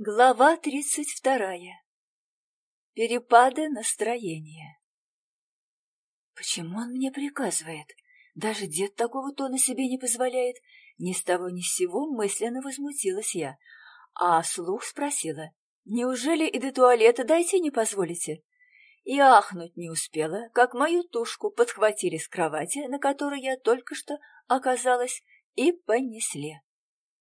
Глава тридцать вторая. Перепады настроения. Почему он мне приказывает? Даже дед такого тона себе не позволяет. Ни с того ни с сего мысленно возмутилась я, а вслух спросила. Неужели и до туалета дойти не позволите? И ахнуть не успела, как мою тушку подхватили с кровати, на которой я только что оказалась, и понесли.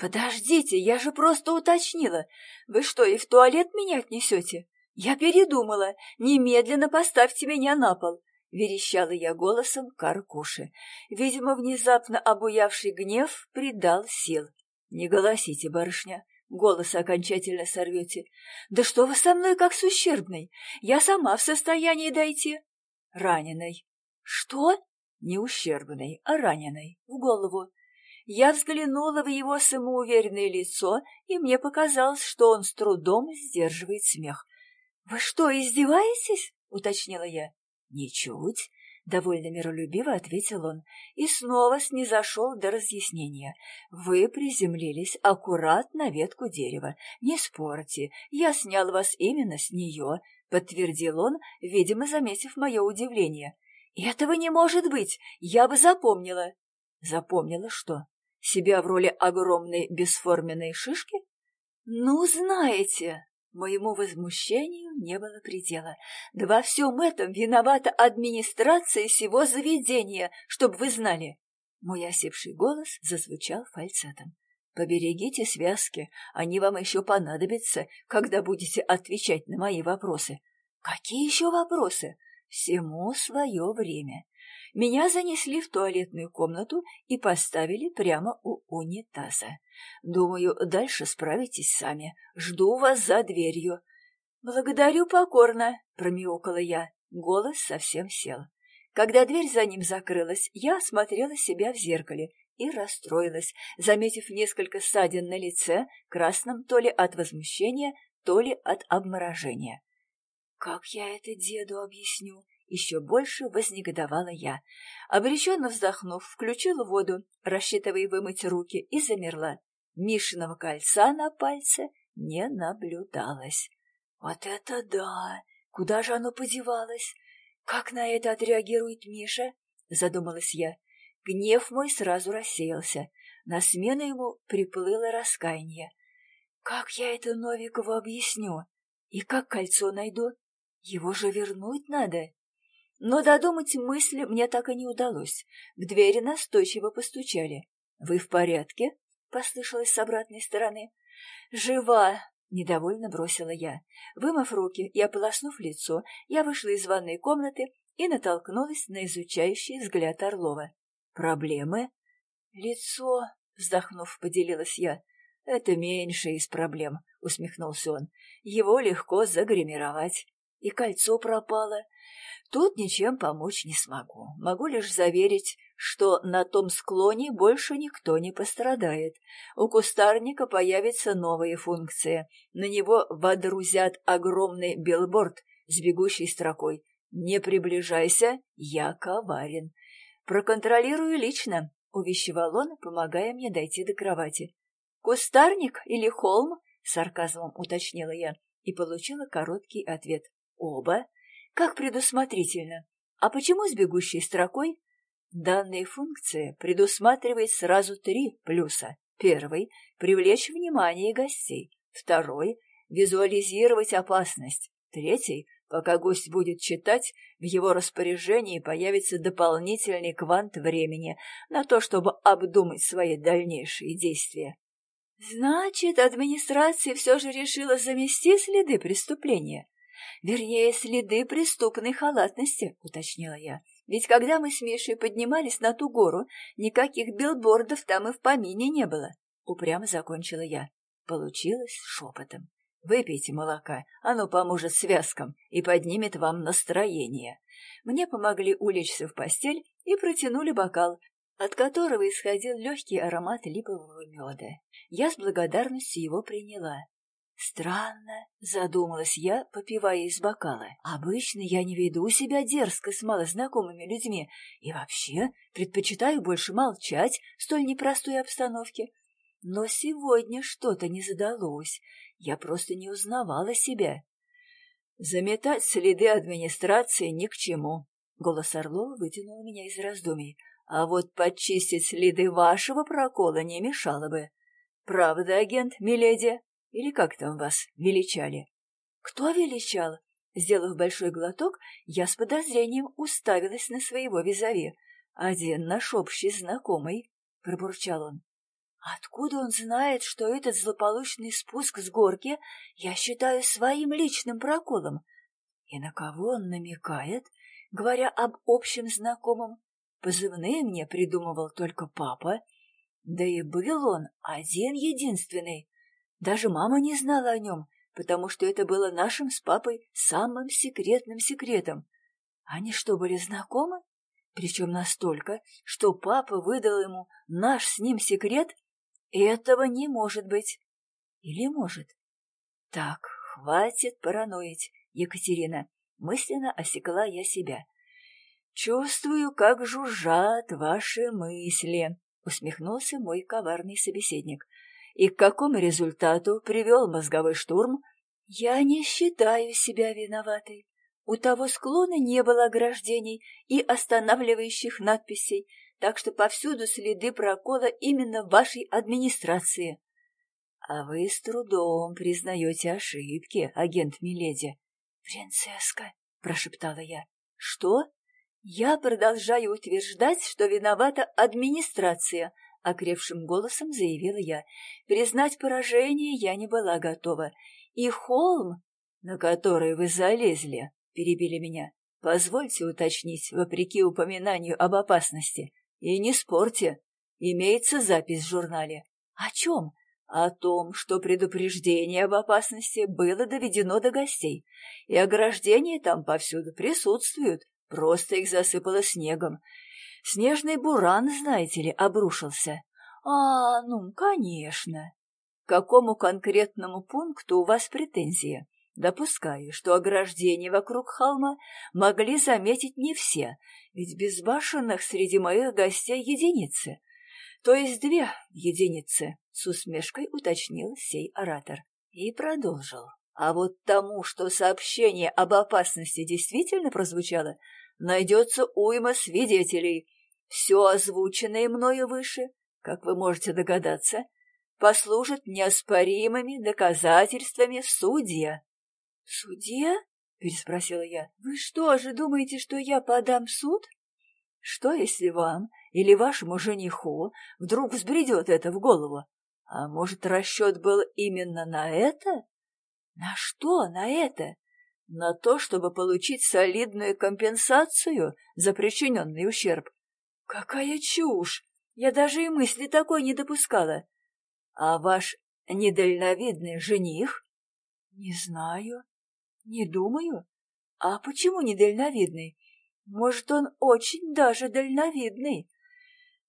«Подождите, я же просто уточнила. Вы что, и в туалет меня отнесете? Я передумала. Немедленно поставьте меня на пол!» — верещала я голосом Каркуши. Видимо, внезапно обуявший гнев придал сил. «Не голосите, барышня, голос окончательно сорвете. Да что вы со мной как с ущербной? Я сама в состоянии дойти». «Раненой». «Что?» «Не ущербной, а раненой, в голову. Я взглянула в его самоуверенное лицо, и мне показалось, что он с трудом сдерживает смех. «Вы что, издеваетесь?» — уточнила я. «Ничуть», — довольно миролюбиво ответил он, и снова снизошел до разъяснения. «Вы приземлились аккурат на ветку дерева. Не спорьте, я снял вас именно с нее», — подтвердил он, видимо, заметив мое удивление. «Этого не может быть! Я бы запомнила!» «Запомнила что?» Себя в роли огромной бесформенной шишки? Ну, знаете, моему возмущению не было предела. Да во всем этом виновата администрация всего заведения, чтобы вы знали. Мой осипший голос зазвучал фальцетом. Поберегите связки, они вам еще понадобятся, когда будете отвечать на мои вопросы. Какие еще вопросы? Всему свое время. Меня занесли в туалетную комнату и поставили прямо у унитаза. Думаю, дальше справитесь сами. Жду вас за дверью. Благодарю покорно, промяукала я. Голос совсем сел. Когда дверь за ним закрылась, я осмотрела себя в зеркале и расстроилась, заметив несколько ссадин на лице, красном то ли от возмущения, то ли от обморожения. Как я это деду объясню? Еще больше вознегодовала я. Обреченно вздохнув, включила воду, рассчитывая вымыть руки, и замерла. Мишиного кольца на пальце не наблюдалось. Вот это да! Куда же оно подевалось? Как на это отреагирует Миша? Задумалась я. Гнев мой сразу рассеялся. На смену ему приплыло раскаяние. Как я это Новикову объясню? И как кольцо найду? Его же вернуть надо. Но додумать мысли мне так и не удалось. В двери настойчиво постучали. «Вы в порядке?» — послышалось с обратной стороны. «Жива!» — недовольно бросила я. Вымыв руки и ополоснув лицо, я вышла из ванной комнаты и натолкнулась на изучающий взгляд Орлова. «Проблемы?» «Лицо», — вздохнув, поделилась я. «Это меньше из проблем», — усмехнулся он. «Его легко загримировать. И кольцо пропало. Тут ничем помочь не смогу. Могу лишь заверить, что на том склоне больше никто не пострадает. У кустарника появится новая функция. На него водрузят огромный билборд с бегущей строкой. «Не приближайся, я коварен». «Проконтролирую лично», — увещевал он, помогая мне дойти до кровати. «Кустарник или холм?» — сарказмом уточнила я и получила короткий ответ. «Оба». Как предусмотрительно. А почему с бегущей строкой? Данная функция предусматривает сразу три плюса. Первый — привлечь внимание гостей. Второй — визуализировать опасность. Третий — пока гость будет читать, в его распоряжении появится дополнительный квант времени на то, чтобы обдумать свои дальнейшие действия. Значит, администрация все же решила замести следы преступления. Вернее, следы преступной халатности, уточнила я. Ведь когда мы с Мишей поднимались на ту гору, никаких билбордов там и в помине не было. Упрямо закончила я. Получилось шепотом. Выпейте молока, оно поможет связкам и поднимет вам настроение. Мне помогли улечься в постель и протянули бокал, от которого исходил легкий аромат липового меда. Я с благодарностью его приняла. Странно, задумалась я, попивая из бокала. Обычно я не веду себя дерзко с малознакомыми людьми и вообще предпочитаю больше молчать в столь непростой обстановке. Но сегодня что-то не задалось. Я просто не узнавала себя. Заметать следы администрации ни к чему. Голос Орлова вытянул меня из раздумий. А вот подчистить следы вашего прокола не мешало бы. Правда, агент Миледи? Или как там вас величали? Кто величал? Сделав большой глоток, я с подозрением уставилась на своего визави. «Один наш общий знакомый», — пробурчал он. «Откуда он знает, что этот злополучный спуск с горки я считаю своим личным проколом? И на кого он намекает, говоря об общем знакомом? Позывные мне придумывал только папа, да и был он один-единственный. Даже мама не знала о нем, потому что это было нашим с папой самым секретным секретом. Они что, были знакомы? Причем настолько, что папа выдал ему наш с ним секрет? Этого не может быть. Или может? Так, хватит параноить, Екатерина. Мысленно осекла я себя. Чувствую, как жужжат ваши мысли, усмехнулся мой коварный собеседник и к какому результату привел мозговой штурм, я не считаю себя виноватой. У того склона не было ограждений и останавливающих надписей, так что повсюду следы прокола именно вашей администрации. А вы с трудом признаете ошибки, агент Миледи. Принцесска, прошептала я. Что? Я продолжаю утверждать, что виновата администрация, — окревшим голосом заявила я. Признать поражение я не была готова. И холм, на который вы залезли, — перебили меня, — позвольте уточнить, вопреки упоминанию об опасности. И не спорьте. Имеется запись в журнале. О чем? О том, что предупреждение об опасности было доведено до гостей, и ограждения там повсюду присутствуют, просто их засыпало снегом. Снежный буран, знаете ли, обрушился. А, ну, конечно. К какому конкретному пункту у вас претензии? Допускаю, что ограждение вокруг холма могли заметить не все, ведь безбашенных среди моих гостей единицы. То есть две единицы, с усмешкой уточнил сей оратор. И продолжил. А вот тому, что сообщение об опасности действительно прозвучало, найдется уйма свидетелей. Все озвученное мною выше, как вы можете догадаться, послужит неоспоримыми доказательствами суде. — Судья? — переспросила я. — Вы что же думаете, что я подам в суд? Что, если вам или вашему жениху вдруг взбредет это в голову? А может, расчет был именно на это? На что на это? На то, чтобы получить солидную компенсацию за причиненный ущерб. Какая чушь! Я даже и мысли такой не допускала. А ваш недальновидный жених? Не знаю, не думаю. А почему недальновидный? Может, он очень даже дальновидный?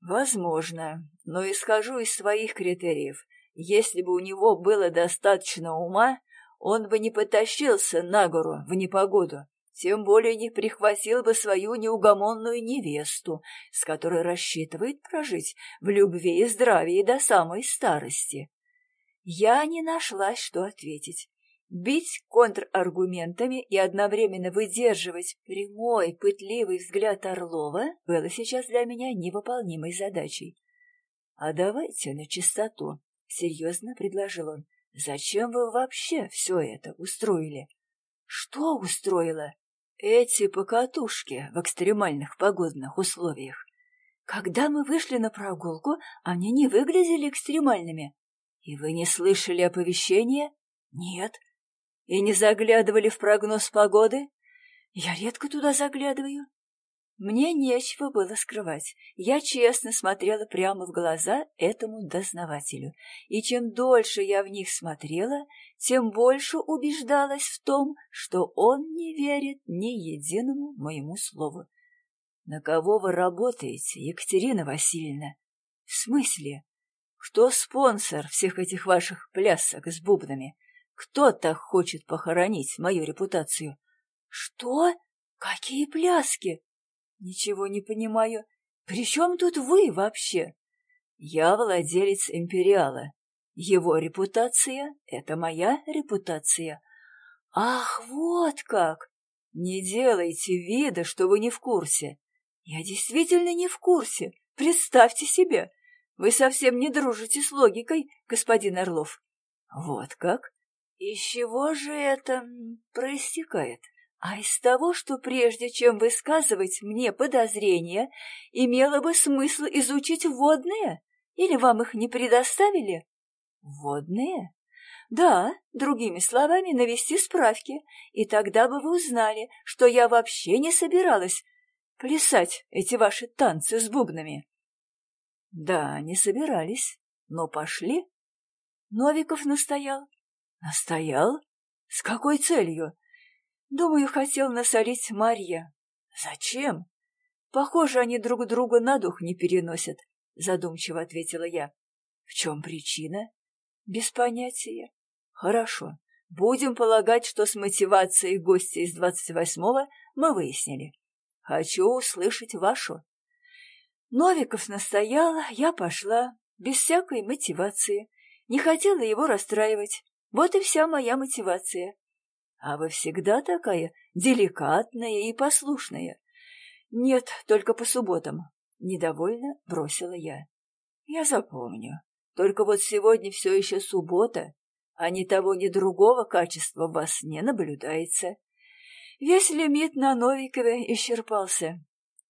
Возможно, но исхожу из своих критериев. Если бы у него было достаточно ума, он бы не потащился на гору в непогоду, тем более не прихватил бы свою неугомонную невесту, с которой рассчитывает прожить в любви и здравии до самой старости. Я не нашла, что ответить. Бить контраргументами и одновременно выдерживать прямой, пытливый взгляд Орлова было сейчас для меня невыполнимой задачей. — А давайте на чистоту, — серьезно предложил он. Зачем вы вообще все это устроили? Что устроила? Эти покатушки в экстремальных погодных условиях. Когда мы вышли на прогулку, они не выглядели экстремальными. И вы не слышали оповещения? Нет. И не заглядывали в прогноз погоды? Я редко туда заглядываю. Мне нечего было скрывать. Я честно смотрела прямо в глаза этому дознавателю. И чем дольше я в них смотрела, тем больше убеждалась в том, что он не верит ни единому моему слову. «На кого вы работаете, Екатерина Васильевна?» «В смысле? Кто спонсор всех этих ваших плясок с бубнами? Кто так хочет похоронить мою репутацию?» «Что? Какие пляски?» Ничего не понимаю. При чем тут вы вообще? Я владелец Империала. Его репутация — это моя репутация. Ах, вот как! Не делайте вида, что вы не в курсе. Я действительно не в курсе. Представьте себе. Вы совсем не дружите с логикой, господин Орлов. Вот как? Из чего же это проистекает? А из того, что прежде чем высказывать мне подозрения, имело бы смысл изучить водные? Или вам их не предоставили? Водные? Да, другими словами, навести справки, и тогда бы вы узнали, что я вообще не собиралась плясать эти ваши танцы с бубнами. Да, не собирались, но пошли. Новиков настоял. Настоял? С какой целью? Думаю, хотел насолить Марья. Зачем? Похоже, они друг друга на дух не переносят, задумчиво ответила я. В чем причина? Без понятия. Хорошо. Будем полагать, что с мотивацией гостя из двадцать восьмого мы выяснили. Хочу услышать вашу. Новиков настоял, я пошла, без всякой мотивации. Не хотела его расстраивать. Вот и вся моя мотивация. А вы всегда такая деликатная и послушная. Нет, только по субботам. Недовольно бросила я. Я запомню. Только вот сегодня все еще суббота, а ни того, ни другого качества в вас не наблюдается. Весь лимит на Новикове исчерпался.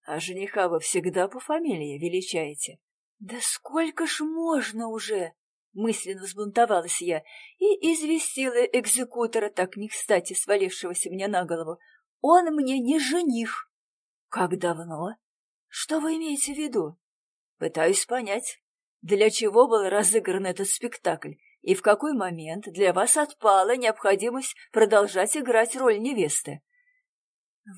А жениха вы всегда по фамилии величаете. Да сколько ж можно уже? Мысленно взбунтовалась я и известила экзекутора, так не кстати свалившегося мне на голову. Он мне не жених. Как давно? Что вы имеете в виду? Пытаюсь понять, для чего был разыгран этот спектакль и в какой момент для вас отпала необходимость продолжать играть роль невесты.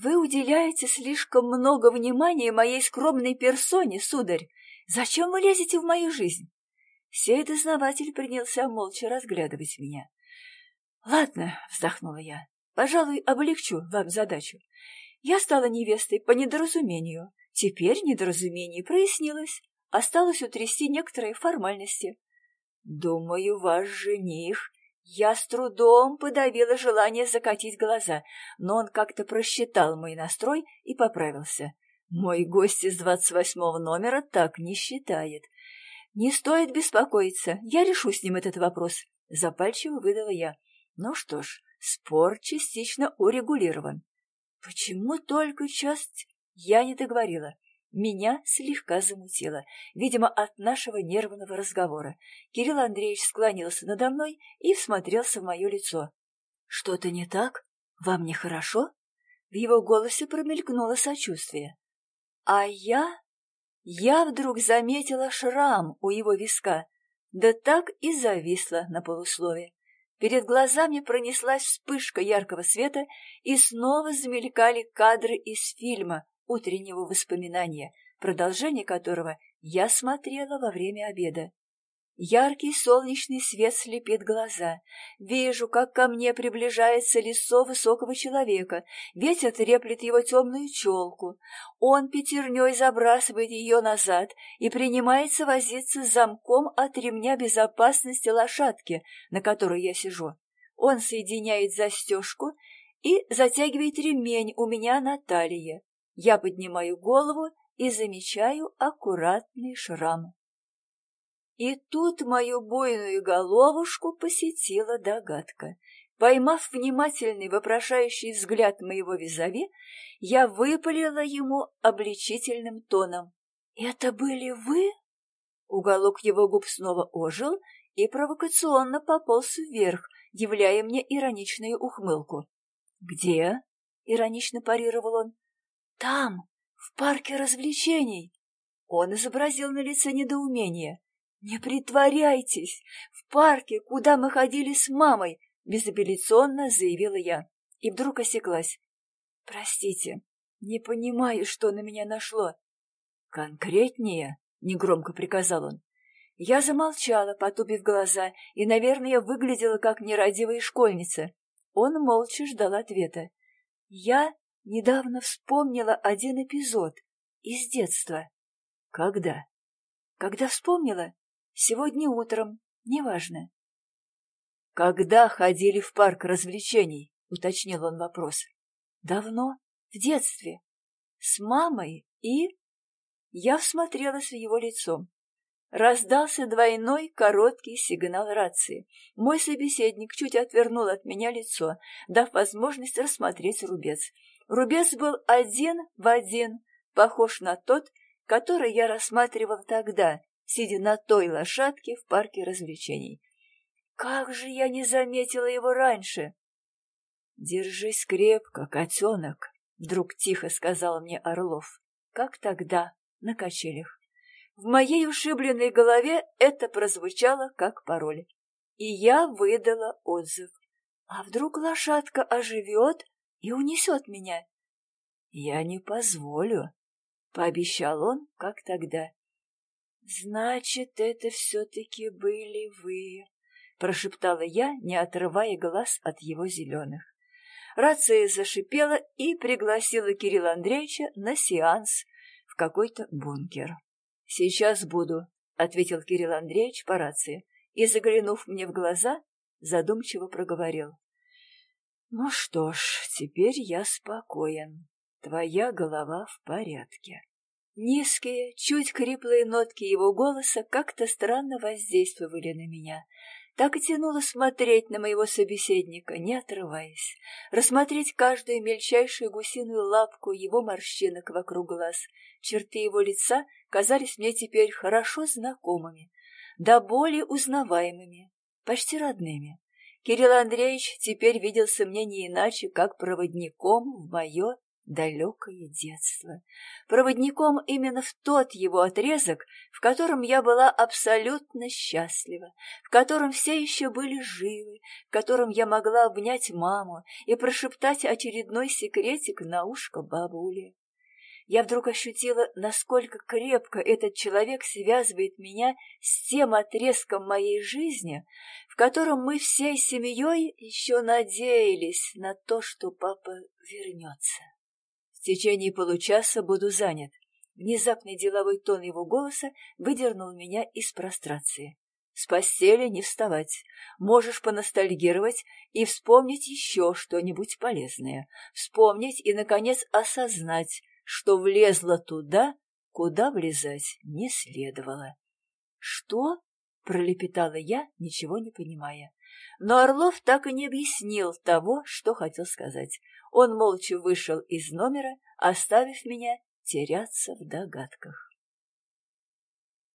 «Вы уделяете слишком много внимания моей скромной персоне, сударь. Зачем вы лезете в мою жизнь?» Сей дознаватель принялся молча разглядывать меня. «Ладно», — вздохнула я, — «пожалуй, облегчу вам задачу. Я стала невестой по недоразумению. Теперь недоразумение прояснилось. Осталось утрясти некоторые формальности. Думаю, ваш жених я с трудом подавила желание закатить глаза, но он как-то просчитал мой настрой и поправился. Мой гость из двадцать восьмого номера так не считает. Не стоит беспокоиться, я решу с ним этот вопрос. Запальчиво выдала я. Ну что ж, спор частично урегулирован. Почему только часть я не договорила? Меня слегка замутило, видимо, от нашего нервного разговора. Кирилл Андреевич склонился надо мной и всмотрелся в мое лицо. «Что-то не так? Вам нехорошо?» В его голосе промелькнуло сочувствие. А я... Я вдруг заметила шрам у его виска, да так и зависла на полуслове. Перед глазами пронеслась вспышка яркого света, и снова замелькали кадры из фильма, утреннего воспоминания, продолжение которого я смотрела во время обеда. Яркий солнечный свет слепит глаза. Вижу, как ко мне приближается лицо высокого человека. Ветер треплет его темную челку. Он пятерней забрасывает ее назад и принимается возиться с замком от ремня безопасности лошадки, на которой я сижу. Он соединяет застежку и затягивает ремень у меня на талии. Я поднимаю голову и замечаю аккуратный шрам. И тут мою бойную головушку посетила догадка. Поймав внимательный вопрошающий взгляд моего визави, я выпалила ему обличительным тоном. «Это были вы?» Уголок его губ снова ожил и провокационно пополз вверх, являя мне ироничную ухмылку. «Где?» — иронично парировал он. Там, в парке развлечений. Он изобразил на лице недоумение. «Не притворяйтесь! В парке, куда мы ходили с мамой!» — безапелляционно заявила я. И вдруг осеклась. «Простите, не понимаю, что на меня нашло». «Конкретнее?» — негромко приказал он. Я замолчала, потупив глаза, и, наверное, выглядела как нерадивая школьница. Он молча ждал ответа. Я Недавно вспомнила один эпизод из детства. Когда? Когда вспомнила? Сегодня утром. Неважно. «Когда ходили в парк развлечений?» — уточнил он вопрос. «Давно. В детстве. С мамой и...» Я всмотрелась в его лицо. Раздался двойной короткий сигнал рации. Мой собеседник чуть отвернул от меня лицо, дав возможность рассмотреть рубец. Рубец был один в один, похож на тот, который я рассматривал тогда, сидя на той лошадке в парке развлечений. Как же я не заметила его раньше! «Держись крепко, котенок», — вдруг тихо сказал мне Орлов, как тогда, на качелях. В моей ушибленной голове это прозвучало как пароль. И я выдала отзыв. А вдруг лошадка оживет и унесет меня? Я не позволю, — пообещал он, как тогда. Значит, это все-таки были вы, — прошептала я, не отрывая глаз от его зеленых. Рация зашипела и пригласила Кирилла Андреевича на сеанс в какой-то бункер. «Сейчас буду», — ответил Кирилл Андреевич по рации и, заглянув мне в глаза, задумчиво проговорил. «Ну что ж, теперь я спокоен. Твоя голова в порядке». Низкие, чуть хриплые нотки его голоса как-то странно воздействовали на меня, так и тянуло смотреть на моего собеседника, не отрываясь, рассмотреть каждую мельчайшую гусиную лапку его морщинок вокруг глаз. Черты его лица казались мне теперь хорошо знакомыми, да более узнаваемыми, почти родными. Кирилл Андреевич теперь виделся мне не иначе, как проводником в мое далекое детство, проводником именно в тот его отрезок, в котором я была абсолютно счастлива, в котором все еще были живы, в котором я могла обнять маму и прошептать очередной секретик на ушко бабуле. Я вдруг ощутила, насколько крепко этот человек связывает меня с тем отрезком моей жизни, в котором мы всей семьей еще надеялись на то, что папа вернется. В течение получаса буду занят. Внезапный деловой тон его голоса выдернул меня из прострации. С постели не вставать. Можешь поностальгировать и вспомнить еще что-нибудь полезное. Вспомнить и, наконец, осознать, что влезла туда, куда влезать не следовало. «Что?» — пролепетала я, ничего не понимая. Но Орлов так и не объяснил того, что хотел сказать. Он молча вышел из номера, оставив меня теряться в догадках.